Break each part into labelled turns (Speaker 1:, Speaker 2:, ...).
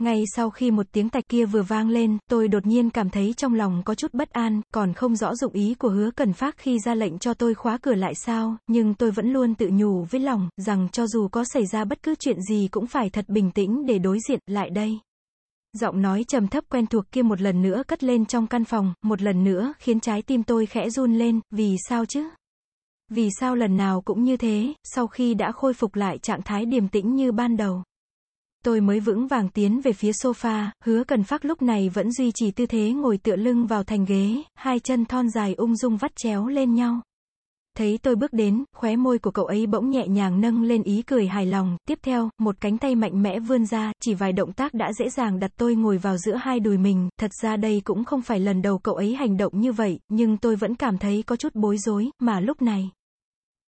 Speaker 1: Ngay sau khi một tiếng tạch kia vừa vang lên, tôi đột nhiên cảm thấy trong lòng có chút bất an, còn không rõ dụng ý của hứa cần phát khi ra lệnh cho tôi khóa cửa lại sao, nhưng tôi vẫn luôn tự nhủ với lòng, rằng cho dù có xảy ra bất cứ chuyện gì cũng phải thật bình tĩnh để đối diện, lại đây. Giọng nói trầm thấp quen thuộc kia một lần nữa cất lên trong căn phòng, một lần nữa khiến trái tim tôi khẽ run lên, vì sao chứ? Vì sao lần nào cũng như thế, sau khi đã khôi phục lại trạng thái điềm tĩnh như ban đầu. Tôi mới vững vàng tiến về phía sofa, hứa cần phát lúc này vẫn duy trì tư thế ngồi tựa lưng vào thành ghế, hai chân thon dài ung dung vắt chéo lên nhau. Thấy tôi bước đến, khóe môi của cậu ấy bỗng nhẹ nhàng nâng lên ý cười hài lòng, tiếp theo, một cánh tay mạnh mẽ vươn ra, chỉ vài động tác đã dễ dàng đặt tôi ngồi vào giữa hai đùi mình, thật ra đây cũng không phải lần đầu cậu ấy hành động như vậy, nhưng tôi vẫn cảm thấy có chút bối rối, mà lúc này.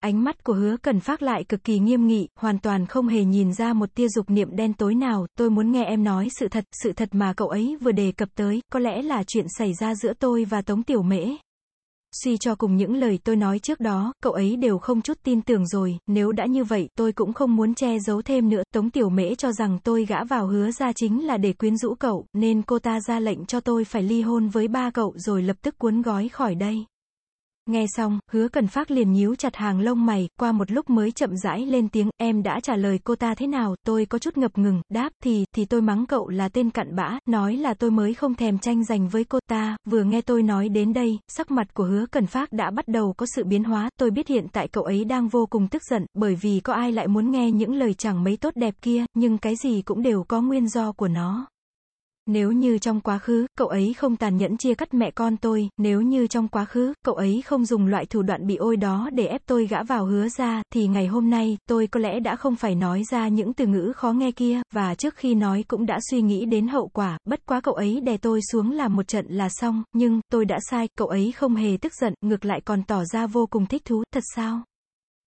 Speaker 1: Ánh mắt của hứa cần phát lại cực kỳ nghiêm nghị, hoàn toàn không hề nhìn ra một tia dục niệm đen tối nào, tôi muốn nghe em nói sự thật, sự thật mà cậu ấy vừa đề cập tới, có lẽ là chuyện xảy ra giữa tôi và Tống Tiểu Mễ. Suy cho cùng những lời tôi nói trước đó, cậu ấy đều không chút tin tưởng rồi, nếu đã như vậy, tôi cũng không muốn che giấu thêm nữa, Tống Tiểu Mễ cho rằng tôi gã vào hứa ra chính là để quyến rũ cậu, nên cô ta ra lệnh cho tôi phải ly hôn với ba cậu rồi lập tức cuốn gói khỏi đây. Nghe xong, hứa cần phát liền nhíu chặt hàng lông mày, qua một lúc mới chậm rãi lên tiếng, em đã trả lời cô ta thế nào, tôi có chút ngập ngừng, đáp, thì, thì tôi mắng cậu là tên cặn bã, nói là tôi mới không thèm tranh giành với cô ta, vừa nghe tôi nói đến đây, sắc mặt của hứa cần phát đã bắt đầu có sự biến hóa, tôi biết hiện tại cậu ấy đang vô cùng tức giận, bởi vì có ai lại muốn nghe những lời chẳng mấy tốt đẹp kia, nhưng cái gì cũng đều có nguyên do của nó. Nếu như trong quá khứ, cậu ấy không tàn nhẫn chia cắt mẹ con tôi, nếu như trong quá khứ, cậu ấy không dùng loại thủ đoạn bị ôi đó để ép tôi gã vào hứa ra, thì ngày hôm nay, tôi có lẽ đã không phải nói ra những từ ngữ khó nghe kia, và trước khi nói cũng đã suy nghĩ đến hậu quả, bất quá cậu ấy đè tôi xuống làm một trận là xong, nhưng, tôi đã sai, cậu ấy không hề tức giận, ngược lại còn tỏ ra vô cùng thích thú, thật sao?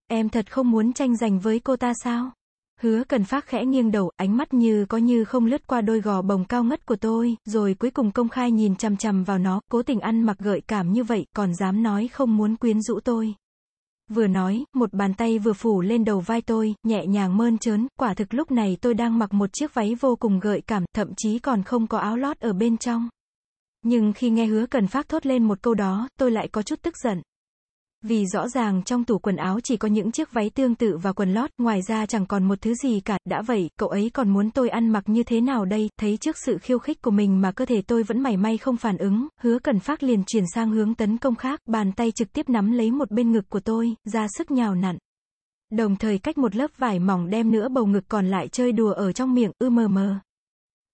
Speaker 1: Em thật không muốn tranh giành với cô ta sao? Hứa cần phát khẽ nghiêng đầu, ánh mắt như có như không lướt qua đôi gò bồng cao ngất của tôi, rồi cuối cùng công khai nhìn chằm chằm vào nó, cố tình ăn mặc gợi cảm như vậy, còn dám nói không muốn quyến rũ tôi. Vừa nói, một bàn tay vừa phủ lên đầu vai tôi, nhẹ nhàng mơn trớn, quả thực lúc này tôi đang mặc một chiếc váy vô cùng gợi cảm, thậm chí còn không có áo lót ở bên trong. Nhưng khi nghe hứa cần phát thốt lên một câu đó, tôi lại có chút tức giận. Vì rõ ràng trong tủ quần áo chỉ có những chiếc váy tương tự và quần lót, ngoài ra chẳng còn một thứ gì cả, đã vậy, cậu ấy còn muốn tôi ăn mặc như thế nào đây, thấy trước sự khiêu khích của mình mà cơ thể tôi vẫn mảy may không phản ứng, hứa cần phát liền chuyển sang hướng tấn công khác, bàn tay trực tiếp nắm lấy một bên ngực của tôi, ra sức nhào nặn. Đồng thời cách một lớp vải mỏng đem nữa bầu ngực còn lại chơi đùa ở trong miệng, ư mờ mờ.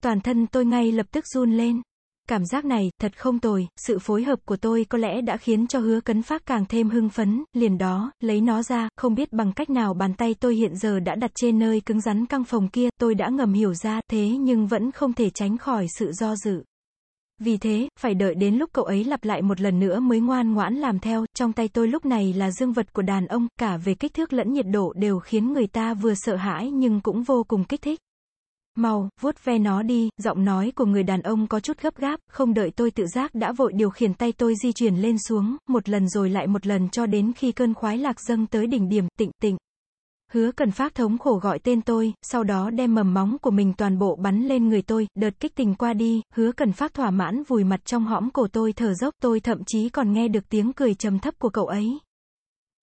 Speaker 1: Toàn thân tôi ngay lập tức run lên. Cảm giác này, thật không tồi, sự phối hợp của tôi có lẽ đã khiến cho hứa cấn phát càng thêm hưng phấn, liền đó, lấy nó ra, không biết bằng cách nào bàn tay tôi hiện giờ đã đặt trên nơi cứng rắn căng phòng kia, tôi đã ngầm hiểu ra, thế nhưng vẫn không thể tránh khỏi sự do dự. Vì thế, phải đợi đến lúc cậu ấy lặp lại một lần nữa mới ngoan ngoãn làm theo, trong tay tôi lúc này là dương vật của đàn ông, cả về kích thước lẫn nhiệt độ đều khiến người ta vừa sợ hãi nhưng cũng vô cùng kích thích. Mau, vuốt ve nó đi, giọng nói của người đàn ông có chút gấp gáp, không đợi tôi tự giác đã vội điều khiển tay tôi di chuyển lên xuống, một lần rồi lại một lần cho đến khi cơn khoái lạc dâng tới đỉnh điểm, tịnh tịnh. Hứa cần phát thống khổ gọi tên tôi, sau đó đem mầm móng của mình toàn bộ bắn lên người tôi, đợt kích tình qua đi, hứa cần phát thỏa mãn vùi mặt trong hõm cổ tôi thở dốc, tôi thậm chí còn nghe được tiếng cười trầm thấp của cậu ấy.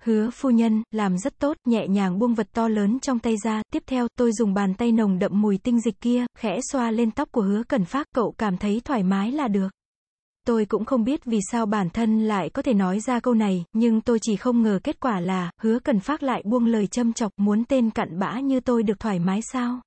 Speaker 1: Hứa phu nhân, làm rất tốt, nhẹ nhàng buông vật to lớn trong tay ra, tiếp theo, tôi dùng bàn tay nồng đậm mùi tinh dịch kia, khẽ xoa lên tóc của hứa cẩn phát, cậu cảm thấy thoải mái là được. Tôi cũng không biết vì sao bản thân lại có thể nói ra câu này, nhưng tôi chỉ không ngờ kết quả là, hứa cần phát lại buông lời châm chọc, muốn tên cặn bã như tôi được thoải mái sao?